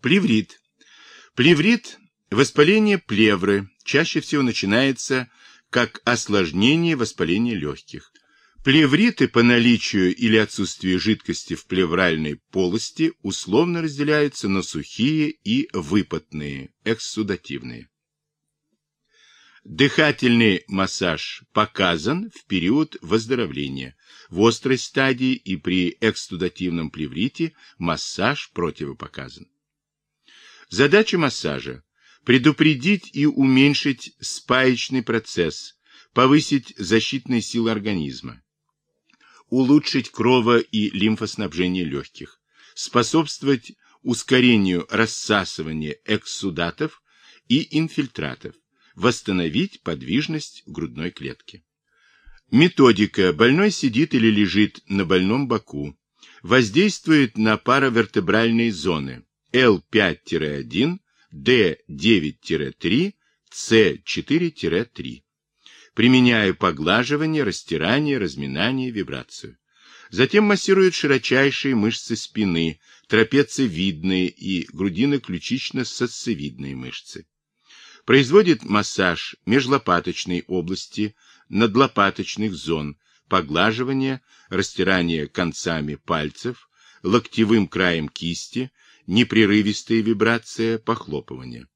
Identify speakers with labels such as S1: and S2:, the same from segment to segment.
S1: Плеврит. Плеврит – воспаление плевры, чаще всего начинается как осложнение воспаления легких. Плевриты по наличию или отсутствию жидкости в плевральной полости условно разделяются на сухие и выпотные, экссудативные. Дыхательный массаж показан в период выздоровления. В острой стадии и при экстудативном плеврите массаж противопоказан. Задача массажа – предупредить и уменьшить спаечный процесс, повысить защитные силы организма, улучшить крово- и лимфоснабжение легких, способствовать ускорению рассасывания экссудатов и инфильтратов, восстановить подвижность грудной клетки. Методика. Больной сидит или лежит на больном боку. Воздействует на паравертебральные зоны L5-1, D9-3, C4-3. Применяя поглаживание, растирание, разминание, вибрацию. Затем массирует широчайшие мышцы спины, трапециевидные и грудино-ключично-сосцевидные мышцы производит массаж межлопаточной области, надлопаточных зон, поглаживание, растирание концами пальцев, локтевым краем кисти, непрерывистая вибрация, похлопывание.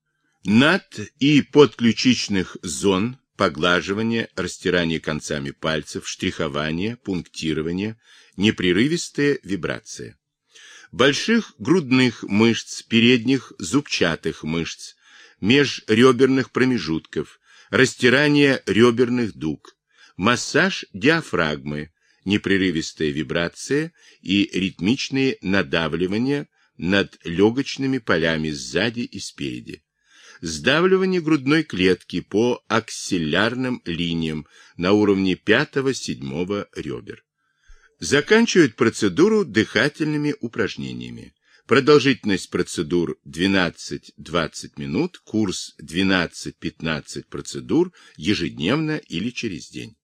S1: Над и подключичных зон, поглаживание, растирание концами пальцев, штрихование, пунктирование, непрерывистая вибрация. Больших грудных мышц, передних зубчатых мышц, межреберных промежутков, растирание реберных дуг, массаж диафрагмы, непрерывистая вибрация и ритмичные надавливания над легочными полями сзади и спереди. Сдавливание грудной клетки по аксиллярным линиям на уровне 5-7 ребер. Заканчивают процедуру дыхательными упражнениями. Продолжительность процедур 12-20 минут, курс 12-15 процедур ежедневно или через день.